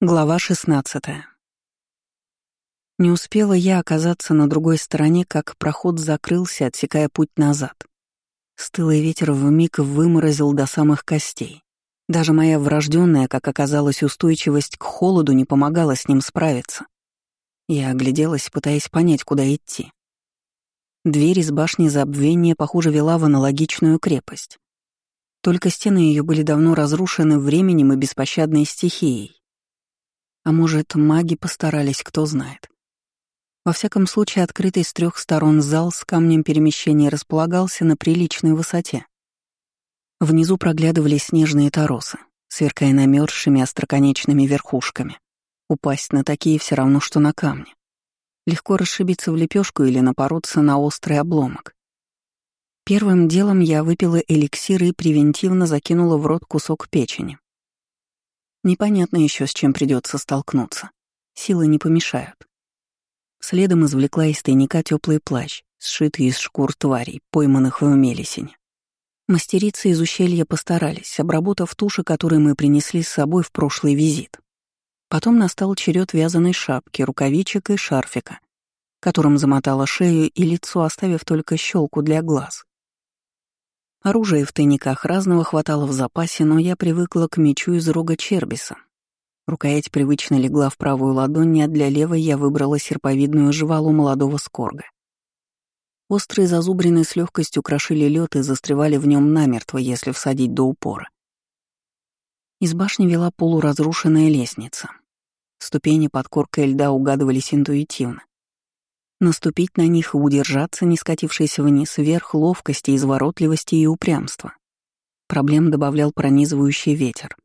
Глава 16. Не успела я оказаться на другой стороне, как проход закрылся, отсекая путь назад. Стылый ветер вмиг выморозил до самых костей. Даже моя врожденная, как оказалось, устойчивость к холоду не помогала с ним справиться. Я огляделась, пытаясь понять, куда идти. Дверь из башни забвения, похоже, вела в аналогичную крепость. Только стены ее были давно разрушены временем и беспощадной стихией. А может, маги постарались, кто знает. Во всяком случае, открытый с трех сторон зал с камнем перемещения располагался на приличной высоте. Внизу проглядывали снежные торосы, сверкая намерзшими остроконечными верхушками. Упасть на такие все равно, что на камни. Легко расшибиться в лепешку или напороться на острый обломок. Первым делом я выпила эликсир и превентивно закинула в рот кусок печени. Непонятно еще, с чем придется столкнуться. Силы не помешают. Следом извлекла из тайника теплый плащ, сшитый из шкур тварей, пойманных в Мелисине. Мастерицы из ущелья постарались, обработав туши, которые мы принесли с собой в прошлый визит. Потом настал черед вязаной шапки, рукавичек и шарфика, которым замотала шею и лицо, оставив только щелку для глаз. Оружия в тайниках разного хватало в запасе, но я привыкла к мечу из рога Чербиса. Рукоять привычно легла в правую ладонь, а для левой я выбрала серповидную жвалу молодого скорга. Острые зазубрины с легкостью крошили лед и застревали в нем намертво, если всадить до упора. Из башни вела полуразрушенная лестница. Ступени под коркой льда угадывались интуитивно. Наступить на них и удержаться, не скатившись вниз, вверх ловкости, изворотливости и упрямства. Проблем добавлял пронизывающий ветер.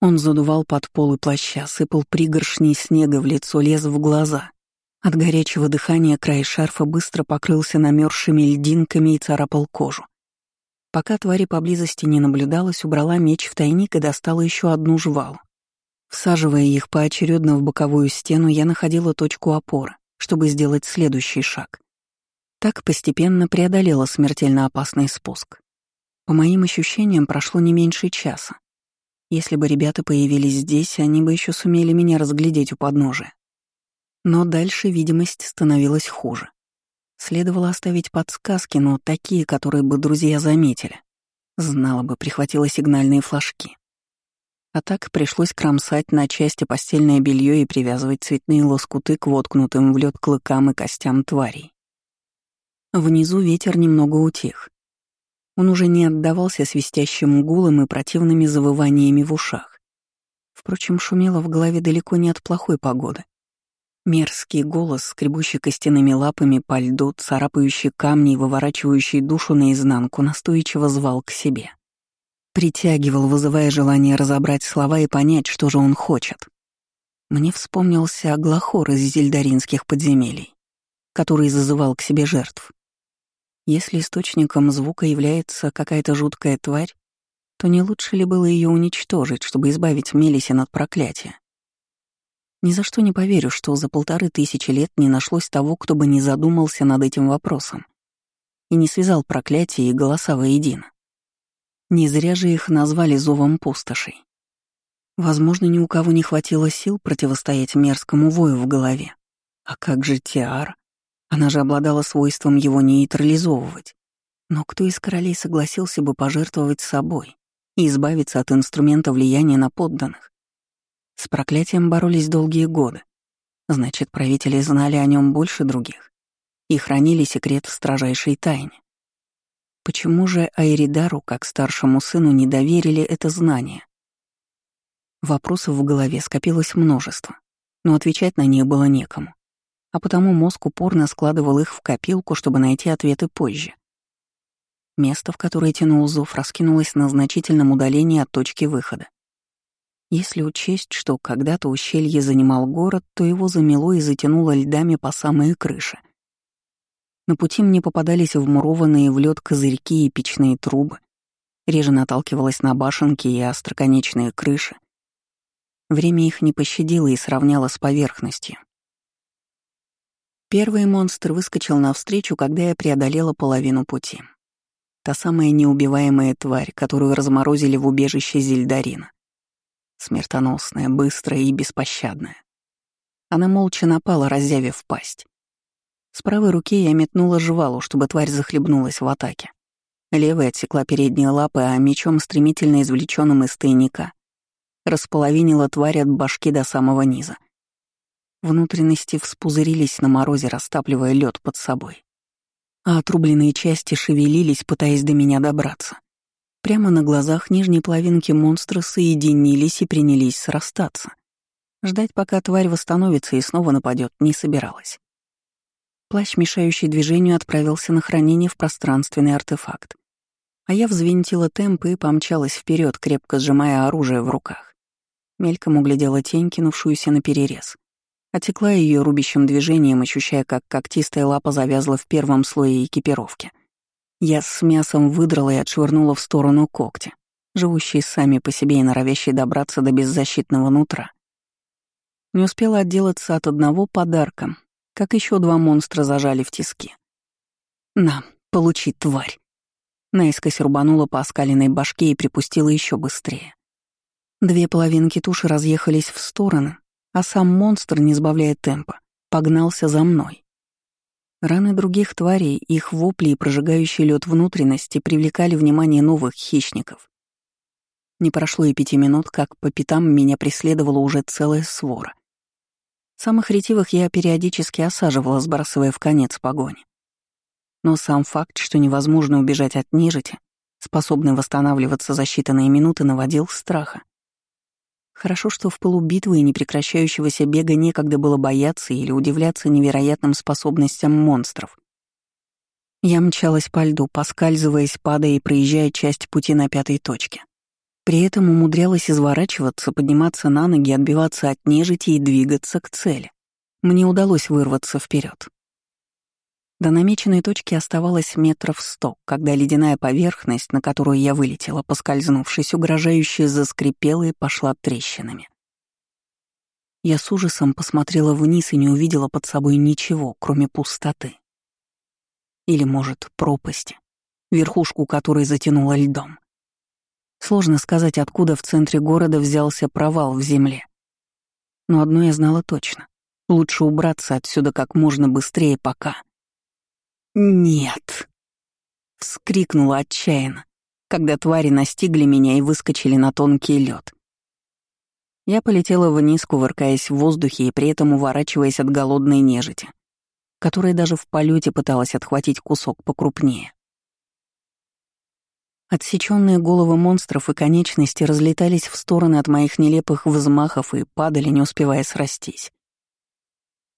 Он задувал под полы плаща, сыпал пригоршней снега в лицо, лез в глаза. От горячего дыхания край шарфа быстро покрылся намерзшими льдинками и царапал кожу. Пока твари поблизости не наблюдалось, убрала меч в тайник и достала еще одну жвалу. Всаживая их поочередно в боковую стену, я находила точку опоры чтобы сделать следующий шаг. Так постепенно преодолела смертельно опасный спуск. По моим ощущениям, прошло не меньше часа. Если бы ребята появились здесь, они бы еще сумели меня разглядеть у подножия. Но дальше видимость становилась хуже. Следовало оставить подсказки, но такие, которые бы друзья заметили. Знала бы, прихватила сигнальные флажки. А так пришлось кромсать на части постельное белье и привязывать цветные лоскуты к воткнутым в лед клыкам и костям тварей. Внизу ветер немного утих. Он уже не отдавался свистящим гулом и противными завываниями в ушах. Впрочем, шумело в голове далеко не от плохой погоды. Мерзкий голос, скребущий костяными лапами по льду, царапающий камни и выворачивающий душу наизнанку, настойчиво звал к себе. Притягивал, вызывая желание разобрать слова и понять, что же он хочет. Мне вспомнился Аглахор из зельдаринских подземелий, который зазывал к себе жертв. Если источником звука является какая-то жуткая тварь, то не лучше ли было ее уничтожить, чтобы избавить Мелисин от проклятия? Ни за что не поверю, что за полторы тысячи лет не нашлось того, кто бы не задумался над этим вопросом и не связал проклятие и голоса воедино. Не зря же их назвали зовом пустошей. Возможно, ни у кого не хватило сил противостоять мерзкому вою в голове. А как же Тиар? Она же обладала свойством его нейтрализовывать. Но кто из королей согласился бы пожертвовать собой и избавиться от инструмента влияния на подданных? С проклятием боролись долгие годы. Значит, правители знали о нем больше других и хранили секрет в строжайшей тайне. Почему же Айридару, как старшему сыну, не доверили это знание? Вопросов в голове скопилось множество, но отвечать на них было некому. А потому мозг упорно складывал их в копилку, чтобы найти ответы позже. Место, в которое тянул зов, раскинулось на значительном удалении от точки выхода. Если учесть, что когда-то ущелье занимал город, то его замело и затянуло льдами по самые крыши — на пути мне попадались вмурованные в лед козырьки и печные трубы. Реже наталкивалась на башенки и остроконечные крыши. Время их не пощадило и сравняло с поверхностью. Первый монстр выскочил навстречу, когда я преодолела половину пути. Та самая неубиваемая тварь, которую разморозили в убежище Зельдарина. Смертоносная, быстрая и беспощадная. Она молча напала, разъявив пасть. С правой руки я метнула жвалу, чтобы тварь захлебнулась в атаке. Левая отсекла передние лапы, а мечом, стремительно извлеченным из тайника, располовинила тварь от башки до самого низа. Внутренности вспузырились на морозе, растапливая лед под собой. А отрубленные части шевелились, пытаясь до меня добраться. Прямо на глазах нижней половинки монстра соединились и принялись срастаться. Ждать, пока тварь восстановится и снова нападет, не собиралась. Плащ, мешающий движению, отправился на хранение в пространственный артефакт. А я взвинтила темп и помчалась вперед, крепко сжимая оружие в руках. Мельком углядела тень, кинувшуюся на перерез. Отекла ее рубящим движением, ощущая, как когтистая лапа завязла в первом слое экипировки. Я с мясом выдрала и отшвырнула в сторону когти, живущие сами по себе и норовящие добраться до беззащитного нутра. Не успела отделаться от одного подарка, как еще два монстра зажали в тиски. «На, получи, тварь!» Наискось рубанула по оскаленной башке и припустила еще быстрее. Две половинки туши разъехались в стороны, а сам монстр, не сбавляя темпа, погнался за мной. Раны других тварей, их вопли и прожигающий лед внутренности привлекали внимание новых хищников. Не прошло и пяти минут, как по пятам меня преследовала уже целая свора. Самых ретивых я периодически осаживала, сбрасывая в конец погони. Но сам факт, что невозможно убежать от нежити, способный восстанавливаться за считанные минуты, наводил страха. Хорошо, что в пылу битвы и непрекращающегося бега некогда было бояться или удивляться невероятным способностям монстров. Я мчалась по льду, поскальзываясь, падая и проезжая часть пути на пятой точке. При этом умудрялась изворачиваться, подниматься на ноги, отбиваться от нежити и двигаться к цели. Мне удалось вырваться вперед. До намеченной точки оставалось метров сто, когда ледяная поверхность, на которую я вылетела, поскользнувшись, угрожающе заскрипела и пошла трещинами. Я с ужасом посмотрела вниз и не увидела под собой ничего, кроме пустоты. Или, может, пропасти, верхушку которой затянула льдом. Сложно сказать, откуда в центре города взялся провал в земле. Но одно я знала точно. Лучше убраться отсюда как можно быстрее, пока... «Нет!» — вскрикнула отчаянно, когда твари настигли меня и выскочили на тонкий лед. Я полетела вниз, кувыркаясь в воздухе и при этом уворачиваясь от голодной нежити, которая даже в полете пыталась отхватить кусок покрупнее. Отсеченные головы монстров и конечности разлетались в стороны от моих нелепых взмахов и падали, не успевая срастись.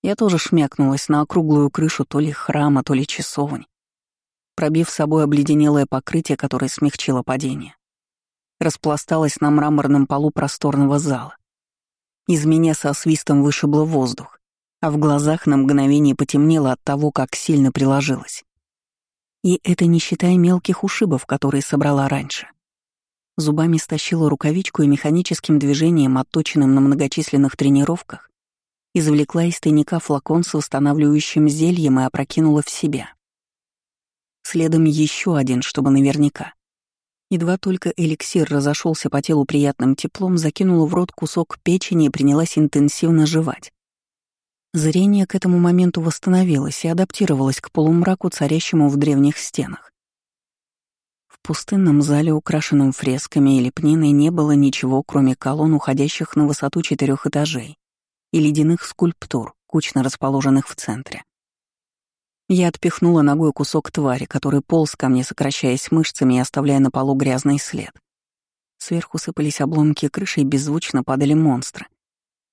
Я тоже шмякнулась на округлую крышу то ли храма, то ли часовни, пробив с собой обледенелое покрытие, которое смягчило падение. Распласталась на мраморном полу просторного зала. Из меня со свистом вышибло воздух, а в глазах на мгновение потемнело от того, как сильно приложилась. И это не считая мелких ушибов, которые собрала раньше. Зубами стащила рукавичку и механическим движением, отточенным на многочисленных тренировках, извлекла из тайника флакон с восстанавливающим зельем и опрокинула в себя. Следом еще один, чтобы наверняка. Едва только эликсир разошелся по телу приятным теплом, закинула в рот кусок печени и принялась интенсивно жевать. Зрение к этому моменту восстановилось и адаптировалось к полумраку, царящему в древних стенах. В пустынном зале, украшенном фресками и лепниной, не было ничего, кроме колонн, уходящих на высоту четырех этажей и ледяных скульптур, кучно расположенных в центре. Я отпихнула ногой кусок твари, который полз ко мне, сокращаясь мышцами и оставляя на полу грязный след. Сверху сыпались обломки крыши и беззвучно падали монстры,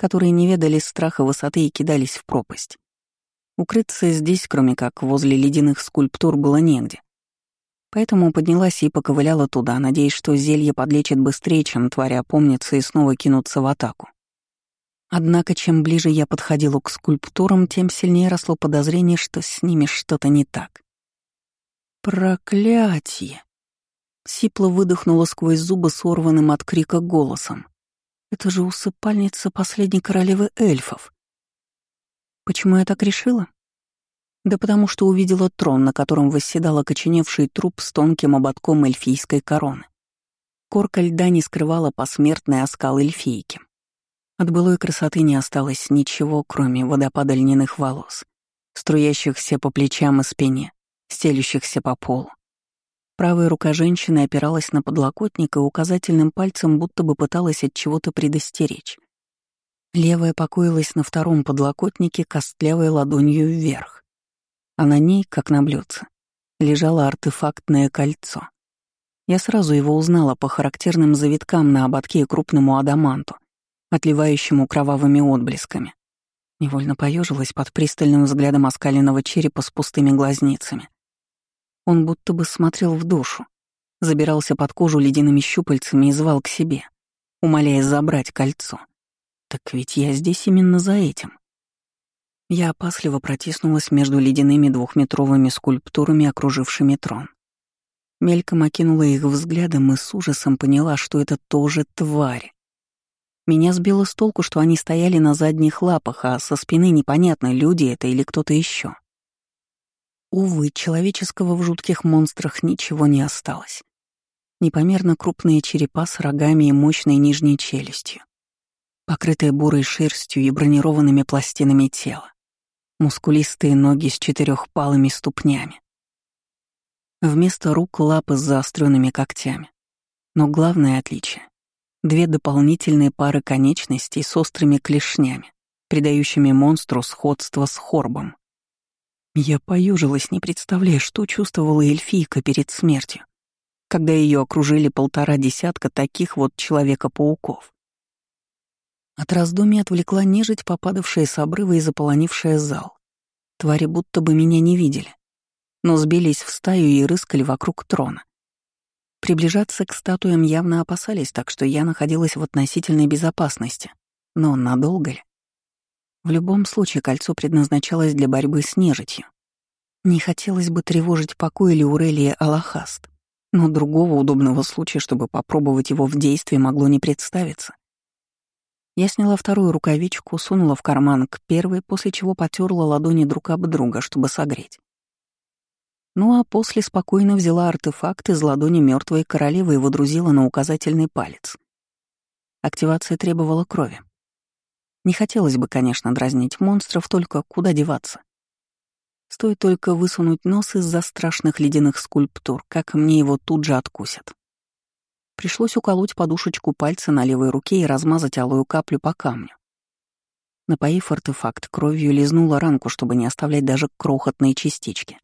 которые не ведали страха высоты и кидались в пропасть. Укрыться здесь, кроме как возле ледяных скульптур, было негде. Поэтому поднялась и поковыляла туда, надеясь, что зелье подлечит быстрее, чем твари опомнятся и снова кинутся в атаку. Однако, чем ближе я подходила к скульптурам, тем сильнее росло подозрение, что с ними что-то не так. «Проклятие!» Сипло выдохнула сквозь зубы сорванным от крика голосом. «Это же усыпальница последней королевы эльфов!» Почему я так решила? Да потому что увидела трон, на котором восседал окоченевший труп с тонким ободком эльфийской короны. Корка льда не скрывала посмертный оскал эльфийки. От былой красоты не осталось ничего, кроме водопада льняных волос, струящихся по плечам и спине, стелющихся по полу. Правая рука женщины опиралась на подлокотник и указательным пальцем будто бы пыталась от чего-то предостеречь. Левая покоилась на втором подлокотнике костлявой ладонью вверх, а на ней, как на блюдце, лежало артефактное кольцо. Я сразу его узнала по характерным завиткам на ободке и крупному адаманту, отливающему кровавыми отблесками. Невольно поежилась под пристальным взглядом оскаленного черепа с пустыми глазницами. Он будто бы смотрел в душу, забирался под кожу ледяными щупальцами и звал к себе, умоляя забрать кольцо. Так ведь я здесь именно за этим. Я опасливо протиснулась между ледяными двухметровыми скульптурами, окружившими трон. Мельком окинула их взглядом и с ужасом поняла, что это тоже тварь. Меня сбило с толку, что они стояли на задних лапах, а со спины непонятно, люди это или кто-то еще. Увы, человеческого в жутких монстрах ничего не осталось. Непомерно крупные черепа с рогами и мощной нижней челюстью, покрытые бурой шерстью и бронированными пластинами тела, мускулистые ноги с четырехпалыми ступнями. Вместо рук лапы с заостренными когтями. Но главное отличие — две дополнительные пары конечностей с острыми клешнями, придающими монстру сходство с хорбом. Я поюжилась, не представляя, что чувствовала эльфийка перед смертью, когда ее окружили полтора десятка таких вот человека-пауков. От раздумий отвлекла нежить, попадавшая с обрыва и заполонившая зал. Твари будто бы меня не видели, но сбились в стаю и рыскали вокруг трона. Приближаться к статуям явно опасались, так что я находилась в относительной безопасности. Но надолго ли? В любом случае кольцо предназначалось для борьбы с нежитью. Не хотелось бы тревожить покой Леурелии Аллахаст, но другого удобного случая, чтобы попробовать его в действии, могло не представиться. Я сняла вторую рукавичку, сунула в карман к первой, после чего потерла ладони друг об друга, чтобы согреть. Ну а после спокойно взяла артефакт из ладони мертвой королевы и водрузила на указательный палец. Активация требовала крови. Не хотелось бы, конечно, дразнить монстров, только куда деваться. Стоит только высунуть нос из-за страшных ледяных скульптур, как мне его тут же откусят. Пришлось уколоть подушечку пальца на левой руке и размазать алую каплю по камню. Напоив артефакт кровью, лизнула ранку, чтобы не оставлять даже крохотные частички.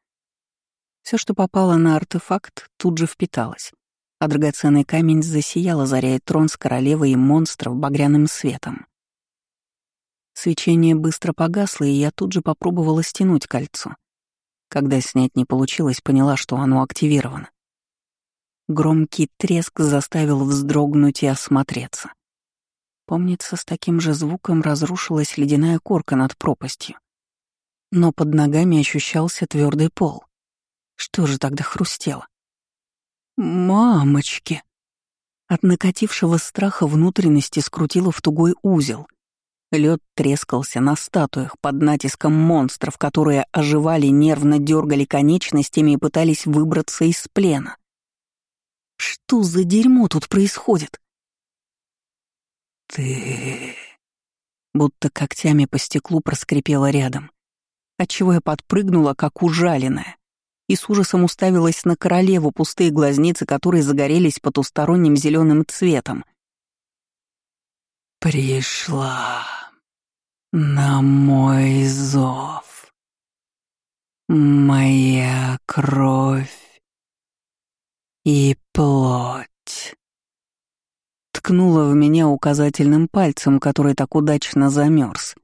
Все, что попало на артефакт, тут же впиталось, а драгоценный камень засиял, озаряя трон с королевой и монстров багряным светом. Свечение быстро погасло, и я тут же попробовала стянуть кольцо. Когда снять не получилось, поняла, что оно активировано. Громкий треск заставил вздрогнуть и осмотреться. Помнится, с таким же звуком разрушилась ледяная корка над пропастью. Но под ногами ощущался твердый пол. Что же тогда хрустело? «Мамочки!» От накатившего страха внутренности скрутило в тугой узел — Лед трескался на статуях под натиском монстров, которые оживали, нервно дергали конечностями и пытались выбраться из плена. Что за дерьмо тут происходит? Ты... Будто когтями по стеклу проскрипела рядом, отчего я подпрыгнула, как ужаленная, и с ужасом уставилась на королеву, пустые глазницы которые загорелись потусторонним зеленым цветом. «Пришла...» на мой зов. Моя кровь и плоть. Ткнула в меня указательным пальцем, который так удачно замерз.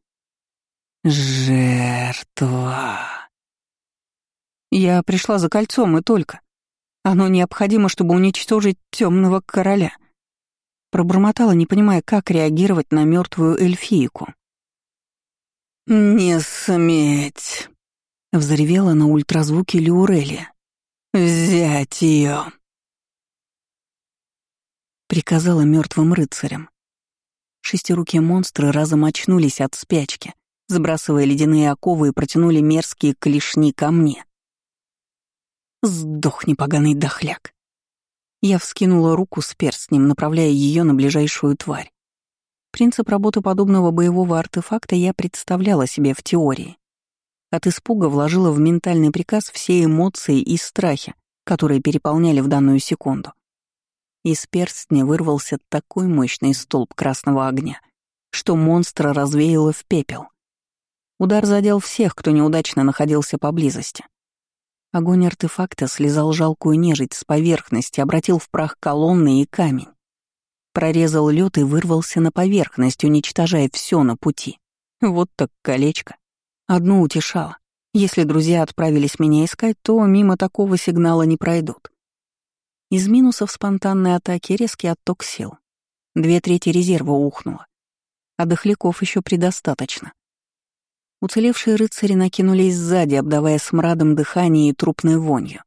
Жертва. Я пришла за кольцом и только. Оно необходимо, чтобы уничтожить темного короля. Пробормотала, не понимая, как реагировать на мертвую эльфийку. «Не сметь!» — взревела на ультразвуке Люрели. «Взять ее!» Приказала мертвым рыцарям. Шестирукие монстры разом очнулись от спячки, сбрасывая ледяные оковы и протянули мерзкие клешни ко мне. «Сдохни, поганый дохляк!» Я вскинула руку с перстнем, направляя ее на ближайшую тварь. Принцип работы подобного боевого артефакта я представляла себе в теории. От испуга вложила в ментальный приказ все эмоции и страхи, которые переполняли в данную секунду. Из перстня вырвался такой мощный столб красного огня, что монстра развеяло в пепел. Удар задел всех, кто неудачно находился поблизости. Огонь артефакта слезал жалкую нежить с поверхности, обратил в прах колонны и камень. Прорезал лед и вырвался на поверхность, уничтожая все на пути. Вот так колечко. Одно утешало. Если друзья отправились меня искать, то мимо такого сигнала не пройдут. Из минусов спонтанной атаки резкий отток сил. Две трети резерва ухнуло. А дохляков еще предостаточно. Уцелевшие рыцари накинулись сзади, обдавая смрадом дыхания и трупной вонью.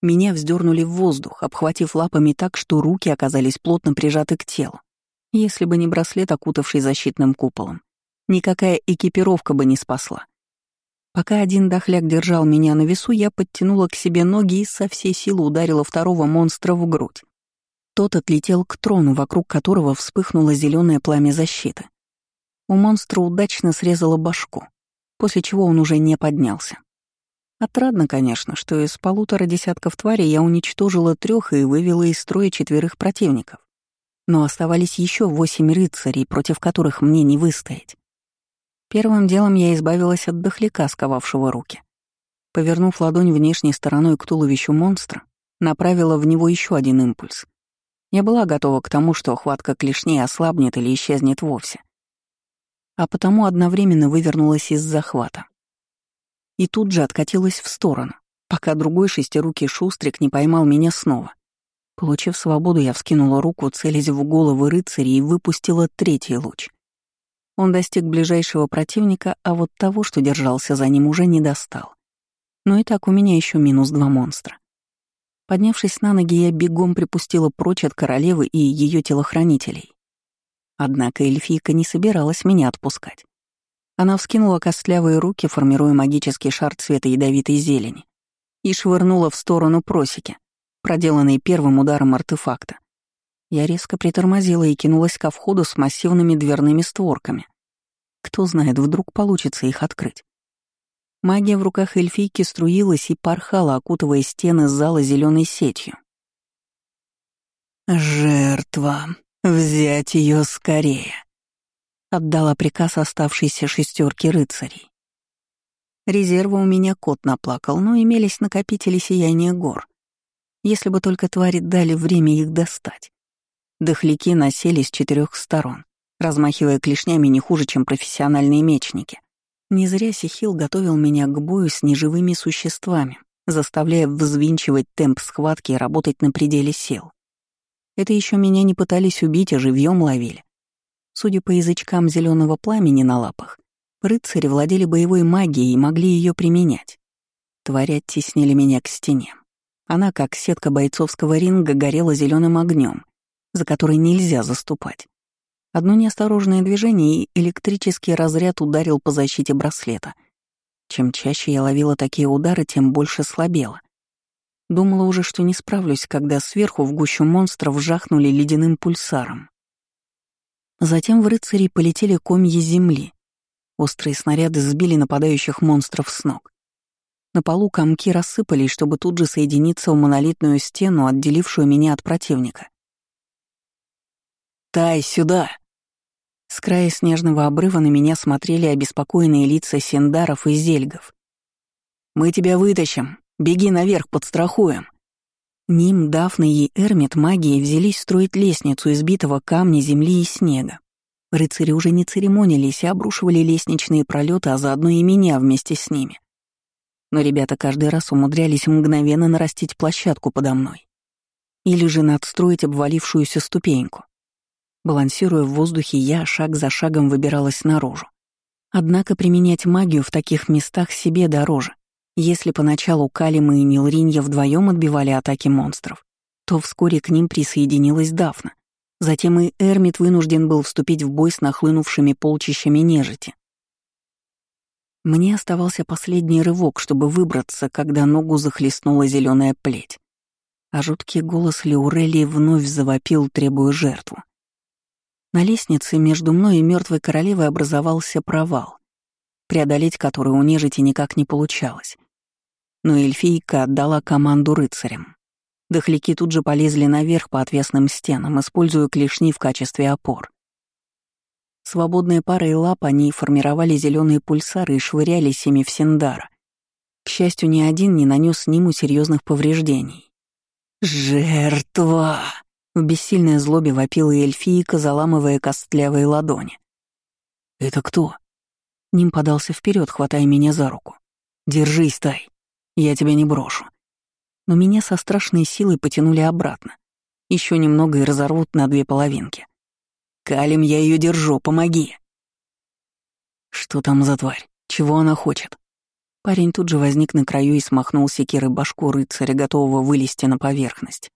Меня вздернули в воздух, обхватив лапами так, что руки оказались плотно прижаты к телу. Если бы не браслет, окутавший защитным куполом, никакая экипировка бы не спасла. Пока один дохляк держал меня на весу, я подтянула к себе ноги и со всей силы ударила второго монстра в грудь. Тот отлетел к трону, вокруг которого вспыхнуло зеленое пламя защиты. У монстра удачно срезала башку после чего он уже не поднялся. Отрадно, конечно, что из полутора десятков тварей я уничтожила трех и вывела из строя четверых противников. Но оставались еще восемь рыцарей, против которых мне не выстоять. Первым делом я избавилась от дохляка, сковавшего руки. Повернув ладонь внешней стороной к туловищу монстра, направила в него еще один импульс. Я была готова к тому, что хватка клешней ослабнет или исчезнет вовсе а потому одновременно вывернулась из захвата. И тут же откатилась в сторону, пока другой шестирукий шустрик не поймал меня снова. Получив свободу, я вскинула руку, целясь в головы рыцаря и выпустила третий луч. Он достиг ближайшего противника, а вот того, что держался за ним, уже не достал. Но и так у меня еще минус два монстра. Поднявшись на ноги, я бегом припустила прочь от королевы и ее телохранителей. Однако эльфийка не собиралась меня отпускать. Она вскинула костлявые руки, формируя магический шар цвета ядовитой зелени, и швырнула в сторону просеки, проделанной первым ударом артефакта. Я резко притормозила и кинулась ко входу с массивными дверными створками. Кто знает, вдруг получится их открыть. Магия в руках эльфийки струилась и порхала, окутывая стены зала зеленой сетью. «Жертва», «Взять ее скорее», — отдала приказ оставшейся шестерки рыцарей. Резерва у меня кот наплакал, но имелись накопители сияния гор. Если бы только твари дали время их достать. Дохляки насели с четырех сторон, размахивая клешнями не хуже, чем профессиональные мечники. Не зря Сихил готовил меня к бою с неживыми существами, заставляя взвинчивать темп схватки и работать на пределе сил. Это еще меня не пытались убить, а живьем ловили. Судя по язычкам зеленого пламени на лапах, рыцари владели боевой магией и могли ее применять. Твари оттеснили меня к стене. Она, как сетка бойцовского ринга, горела зеленым огнем, за который нельзя заступать. Одно неосторожное движение, и электрический разряд ударил по защите браслета. Чем чаще я ловила такие удары, тем больше слабела. Думала уже, что не справлюсь, когда сверху в гущу монстров жахнули ледяным пульсаром. Затем в рыцарей полетели комья земли. Острые снаряды сбили нападающих монстров с ног. На полу комки рассыпались, чтобы тут же соединиться в монолитную стену, отделившую меня от противника. «Тай, сюда!» С края снежного обрыва на меня смотрели обеспокоенные лица сендаров и зельгов. «Мы тебя вытащим, Беги наверх, подстрахуем». Ним, Дафна и Эрмит магией взялись строить лестницу из битого камня, земли и снега. Рыцари уже не церемонились и обрушивали лестничные пролеты, а заодно и меня вместе с ними. Но ребята каждый раз умудрялись мгновенно нарастить площадку подо мной. Или же надстроить обвалившуюся ступеньку. Балансируя в воздухе, я шаг за шагом выбиралась наружу. Однако применять магию в таких местах себе дороже. Если поначалу Калима и Нилринья вдвоем отбивали атаки монстров, то вскоре к ним присоединилась Дафна. Затем и Эрмит вынужден был вступить в бой с нахлынувшими полчищами нежити. Мне оставался последний рывок, чтобы выбраться, когда ногу захлестнула зеленая плеть. а жуткий голос Леурелии вновь завопил, требуя жертву. На лестнице между мной и мертвой королевой образовался провал, преодолеть который у нежити никак не получалось. Но эльфийка отдала команду рыцарям. Дохляки тут же полезли наверх по отвесным стенам, используя клешни в качестве опор. Свободные парой лап они формировали зеленые пульсары и швырялись ими в Синдара. К счастью, ни один не нанес Ниму серьезных повреждений. «Жертва!» — в бессильной злобе вопила эльфийка, заламывая костлявые ладони. «Это кто?» Ним подался вперед, хватая меня за руку. «Держись, Тай, я тебя не брошу». Но меня со страшной силой потянули обратно. Еще немного и разорвут на две половинки. «Калим, я ее держу, помоги!» «Что там за тварь? Чего она хочет?» Парень тут же возник на краю и смахнул секирой башку рыцаря, готового вылезти на поверхность.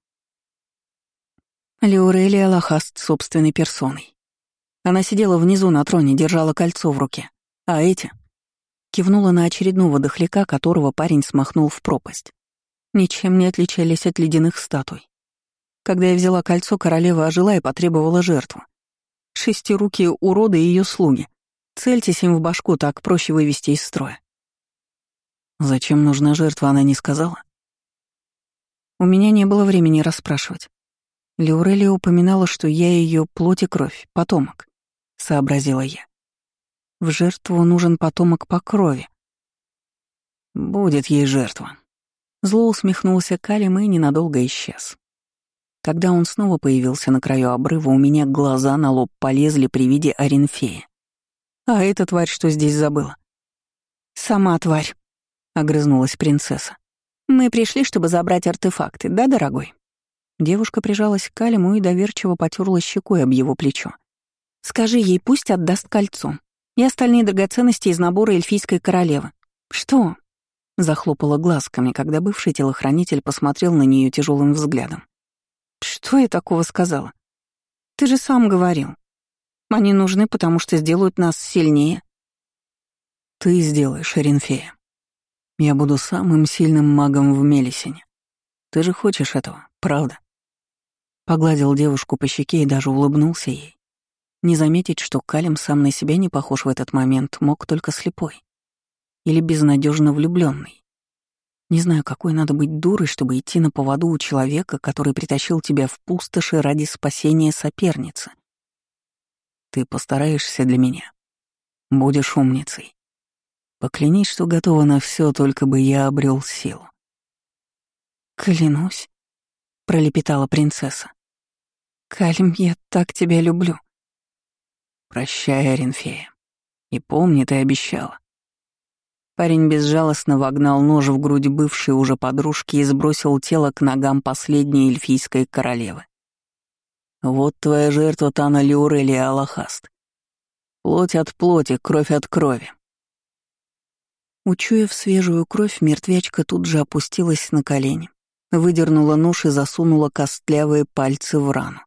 Леурелия Лохаст собственной персоной. Она сидела внизу на троне, держала кольцо в руке. А эти? Кивнула на очередного дохляка, которого парень смахнул в пропасть. Ничем не отличались от ледяных статуй. Когда я взяла кольцо, королева ожила и потребовала жертву. Шестирукие уроды и ее слуги. Цельтесь им в башку, так проще вывести из строя. Зачем нужна жертва, она не сказала? У меня не было времени расспрашивать. Леурелия упоминала, что я ее плоть и кровь, потомок, сообразила я. В жертву нужен потомок по крови. Будет ей жертва. Зло усмехнулся Калим и ненадолго исчез. Когда он снова появился на краю обрыва, у меня глаза на лоб полезли при виде Оренфея. «А эта тварь что здесь забыла?» «Сама тварь», — огрызнулась принцесса. «Мы пришли, чтобы забрать артефакты, да, дорогой?» Девушка прижалась к Калиму и доверчиво потерла щекой об его плечо. «Скажи ей, пусть отдаст кольцо и остальные драгоценности из набора эльфийской королевы». «Что?» — захлопала глазками, когда бывший телохранитель посмотрел на нее тяжелым взглядом. Что я такого сказала? Ты же сам говорил. Они нужны, потому что сделают нас сильнее. Ты сделаешь, Эринфея. Я буду самым сильным магом в Мелисине. Ты же хочешь этого, правда? Погладил девушку по щеке и даже улыбнулся ей. Не заметить, что Калим сам на себя не похож в этот момент, мог только слепой. Или безнадежно влюбленный. Не знаю, какой надо быть дурой, чтобы идти на поводу у человека, который притащил тебя в пустоши ради спасения соперницы. Ты постараешься для меня. Будешь умницей. Поклянись, что готова на все, только бы я обрел силу. Клянусь, пролепетала принцесса. Кальм, я так тебя люблю. Прощай, Оренфея. И помни, ты обещала. Парень безжалостно вогнал нож в грудь бывшей уже подружки и сбросил тело к ногам последней эльфийской королевы. «Вот твоя жертва Тана Лиурелия Аллахаст. Плоть от плоти, кровь от крови». Учуяв свежую кровь, мертвячка тут же опустилась на колени, выдернула нож и засунула костлявые пальцы в рану.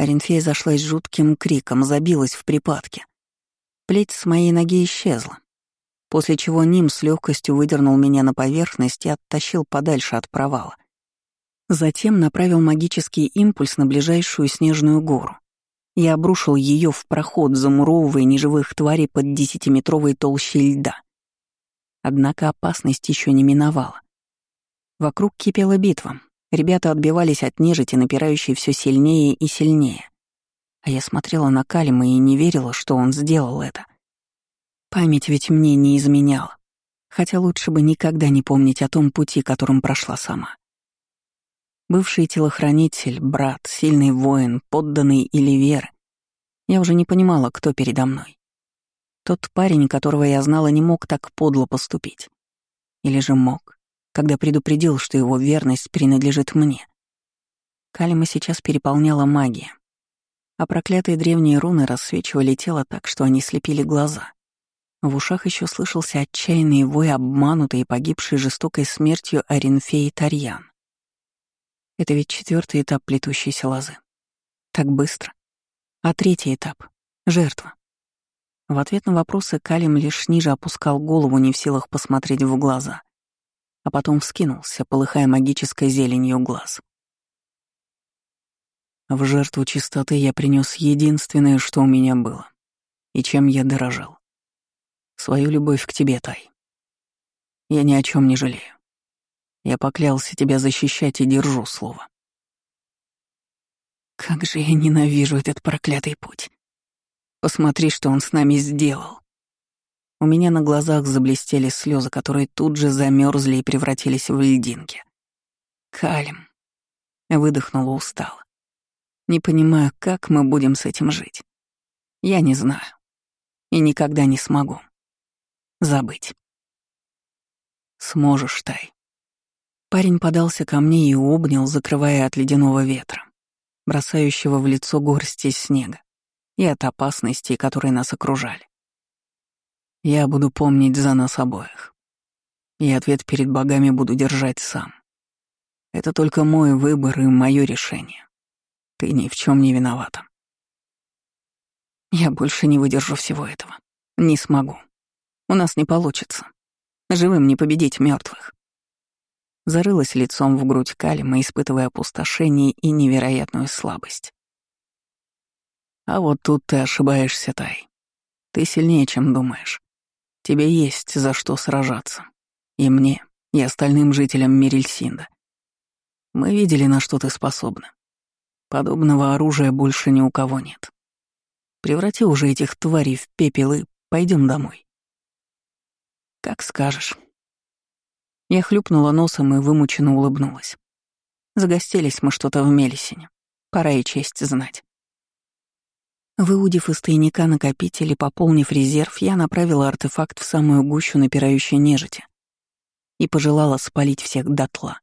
Оренфея зашлась жутким криком, забилась в припадке. Плеть с моей ноги исчезла, после чего Ним с легкостью выдернул меня на поверхность и оттащил подальше от провала. Затем направил магический импульс на ближайшую снежную гору и обрушил ее в проход, замуровывая неживых тварей под десятиметровой толщей льда. Однако опасность еще не миновала. Вокруг кипела битва. Ребята отбивались от нежити, напирающей все сильнее и сильнее. А я смотрела на Калима и не верила, что он сделал это. Память ведь мне не изменяла, хотя лучше бы никогда не помнить о том пути, которым прошла сама. Бывший телохранитель, брат, сильный воин, подданный или вер. Я уже не понимала, кто передо мной. Тот парень, которого я знала, не мог так подло поступить. Или же мог, когда предупредил, что его верность принадлежит мне. Калима сейчас переполняла магия, а проклятые древние руны рассвечивали тело так, что они слепили глаза. В ушах еще слышался отчаянный вой обманутой и погибшей жестокой смертью Оренфеи Тарьян. Это ведь четвертый этап плетущейся лозы. Так быстро. А третий этап — жертва. В ответ на вопросы Калим лишь ниже опускал голову, не в силах посмотреть в глаза. А потом вскинулся, полыхая магической зеленью глаз. В жертву чистоты я принес единственное, что у меня было, и чем я дорожил. Свою любовь к тебе, Тай. Я ни о чем не жалею. Я поклялся тебя защищать и держу слово. Как же я ненавижу этот проклятый путь. Посмотри, что он с нами сделал. У меня на глазах заблестели слезы, которые тут же замерзли и превратились в льдинки. Калим. Выдохнула устало. Не понимаю, как мы будем с этим жить. Я не знаю. И никогда не смогу. Забыть. Сможешь, Тай. Парень подался ко мне и обнял, закрывая от ледяного ветра, бросающего в лицо горсти снега и от опасностей, которые нас окружали. Я буду помнить за нас обоих. И ответ перед богами буду держать сам. Это только мой выбор и мое решение. Ты ни в чем не виновата. Я больше не выдержу всего этого. Не смогу. У нас не получится. Живым не победить мертвых. Зарылась лицом в грудь Калима, испытывая опустошение и невероятную слабость. А вот тут ты ошибаешься, Тай. Ты сильнее, чем думаешь. Тебе есть за что сражаться. И мне, и остальным жителям Мирельсинда. Мы видели, на что ты способна. Подобного оружия больше ни у кого нет. Преврати уже этих тварей в пепел и пойдем домой. Как скажешь. Я хлюпнула носом и вымученно улыбнулась. Загостились мы что-то в Мелисине. Пора и честь знать. Выудив из тайника накопитель и пополнив резерв, я направила артефакт в самую гущу напирающей нежити и пожелала спалить всех дотла.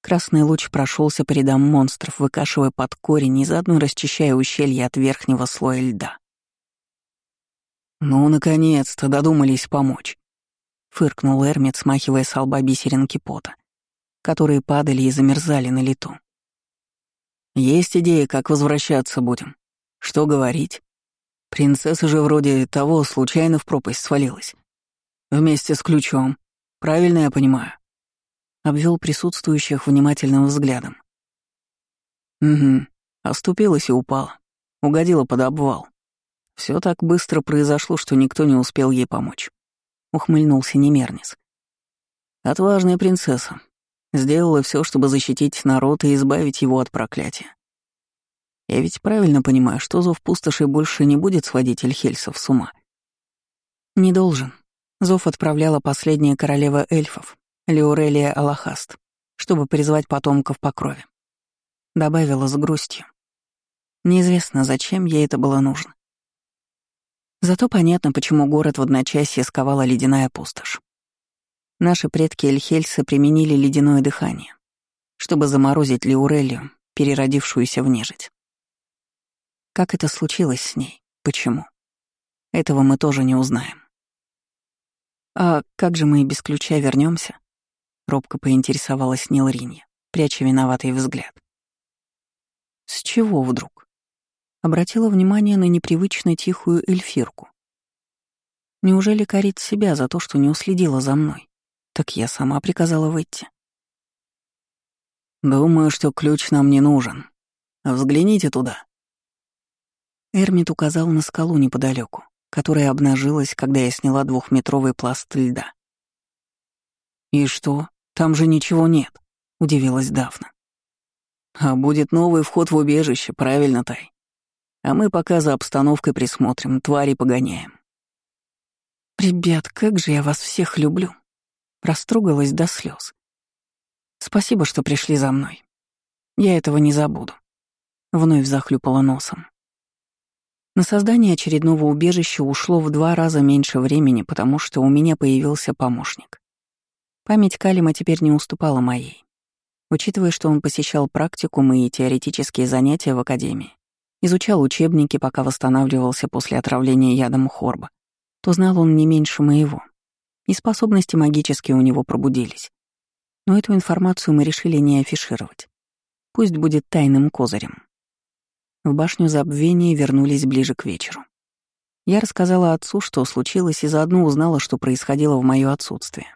Красный луч прошелся по рядам монстров, выкашивая под корень и заодно расчищая ущелье от верхнего слоя льда. «Ну, наконец-то додумались помочь», — фыркнул Эрмит, смахивая с лба бисеринки пота, которые падали и замерзали на лету. «Есть идея, как возвращаться будем?» Что говорить? Принцесса же вроде того случайно в пропасть свалилась. Вместе с ключом. Правильно я понимаю? Обвел присутствующих внимательным взглядом. Угу. Оступилась и упала. Угодила под обвал. Все так быстро произошло, что никто не успел ей помочь. Ухмыльнулся Немернис. Отважная принцесса. Сделала все, чтобы защитить народ и избавить его от проклятия. Я ведь правильно понимаю, что зов пустоши больше не будет сводить Эльхельсов с ума? Не должен. Зов отправляла последняя королева эльфов, Леурелия Аллахаст, чтобы призвать потомков по крови. Добавила с грустью. Неизвестно, зачем ей это было нужно. Зато понятно, почему город в одночасье сковала ледяная пустошь. Наши предки Эльхельсы применили ледяное дыхание, чтобы заморозить Леурелию, переродившуюся в нежить. Как это случилось с ней? Почему? Этого мы тоже не узнаем. «А как же мы без ключа вернемся? робко поинтересовалась Нилринья, пряча виноватый взгляд. «С чего вдруг?» Обратила внимание на непривычно тихую эльфирку. Неужели корит себя за то, что не уследила за мной? Так я сама приказала выйти. «Думаю, что ключ нам не нужен. Взгляните туда», Эрмит указал на скалу неподалеку, которая обнажилась, когда я сняла двухметровый пласт льда. «И что? Там же ничего нет», — удивилась Дафна. «А будет новый вход в убежище, правильно, Тай? А мы пока за обстановкой присмотрим, твари погоняем». «Ребят, как же я вас всех люблю!» Растрогалась до слез. «Спасибо, что пришли за мной. Я этого не забуду». Вновь захлюпала носом. На создание очередного убежища ушло в два раза меньше времени, потому что у меня появился помощник. Память Калима теперь не уступала моей. Учитывая, что он посещал практикумы и теоретические занятия в академии, изучал учебники, пока восстанавливался после отравления ядом Хорба, то знал он не меньше моего. И способности магические у него пробудились. Но эту информацию мы решили не афишировать. Пусть будет тайным козырем. В башню забвения вернулись ближе к вечеру. Я рассказала отцу, что случилось, и заодно узнала, что происходило в моё отсутствие.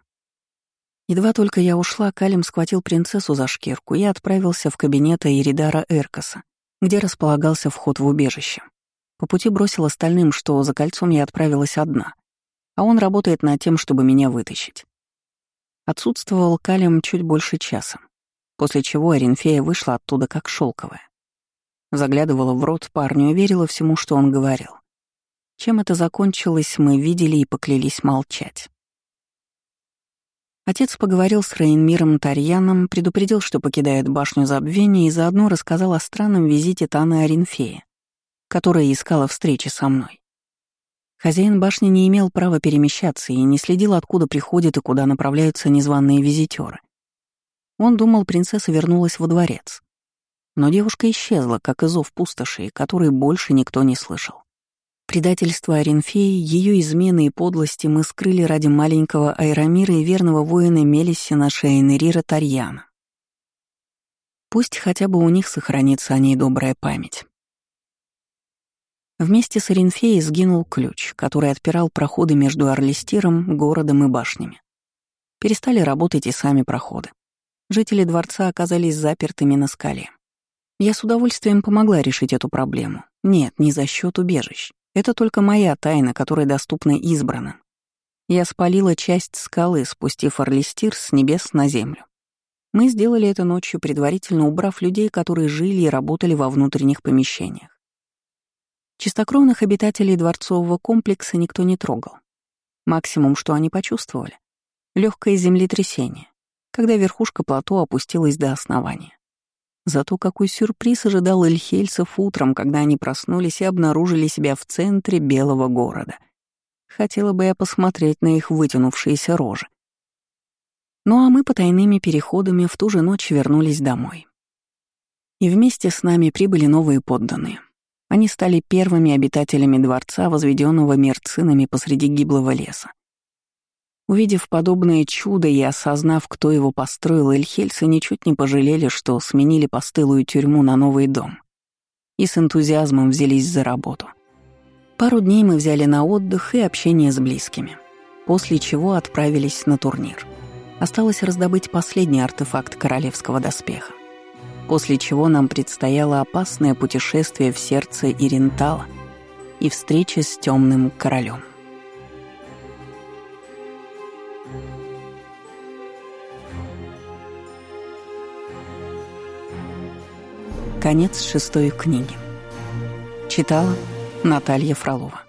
Едва только я ушла, Калим схватил принцессу за шкирку и отправился в кабинет Иридара Эркаса, где располагался вход в убежище. По пути бросил остальным, что за кольцом я отправилась одна, а он работает над тем, чтобы меня вытащить. Отсутствовал Калим чуть больше часа, после чего Оринфея вышла оттуда как шелковая. Заглядывала в рот парню и верила всему, что он говорил. Чем это закончилось, мы видели и поклялись молчать. Отец поговорил с Рейнмиром Тарьяном, предупредил, что покидает башню забвения и заодно рассказал о странном визите Таны Оринфея, которая искала встречи со мной. Хозяин башни не имел права перемещаться и не следил, откуда приходят и куда направляются незваные визитеры. Он думал, принцесса вернулась во дворец. Но девушка исчезла, как и зов пустоши, который больше никто не слышал. Предательство Оренфеи, ее измены и подлости мы скрыли ради маленького Айрамира и верного воина Мелисина Шейнерира Тарьяна. Пусть хотя бы у них сохранится о ней добрая память. Вместе с Оренфеей сгинул ключ, который отпирал проходы между Орлистиром, городом и башнями. Перестали работать и сами проходы. Жители дворца оказались запертыми на скале. Я с удовольствием помогла решить эту проблему. Нет, не за счет убежищ. Это только моя тайна, которая доступна избранным. Я спалила часть скалы, спустив орлистир с небес на землю. Мы сделали это ночью, предварительно убрав людей, которые жили и работали во внутренних помещениях. Чистокровных обитателей дворцового комплекса никто не трогал. Максимум, что они почувствовали — легкое землетрясение, когда верхушка плато опустилась до основания. Зато какой сюрприз ожидал Эльхельцев утром, когда они проснулись и обнаружили себя в центре белого города. Хотела бы я посмотреть на их вытянувшиеся рожи. Ну а мы по тайными переходами в ту же ночь вернулись домой. И вместе с нами прибыли новые подданные. Они стали первыми обитателями дворца, возведенного мерцинами посреди гиблого леса. Увидев подобное чудо и осознав, кто его построил, эльхельцы ничуть не пожалели, что сменили постылую тюрьму на новый дом. И с энтузиазмом взялись за работу. Пару дней мы взяли на отдых и общение с близкими, после чего отправились на турнир. Осталось раздобыть последний артефакт королевского доспеха, после чего нам предстояло опасное путешествие в сердце Ирентала и встреча с темным королем. Конец шестой книги. Читала Наталья Фролова.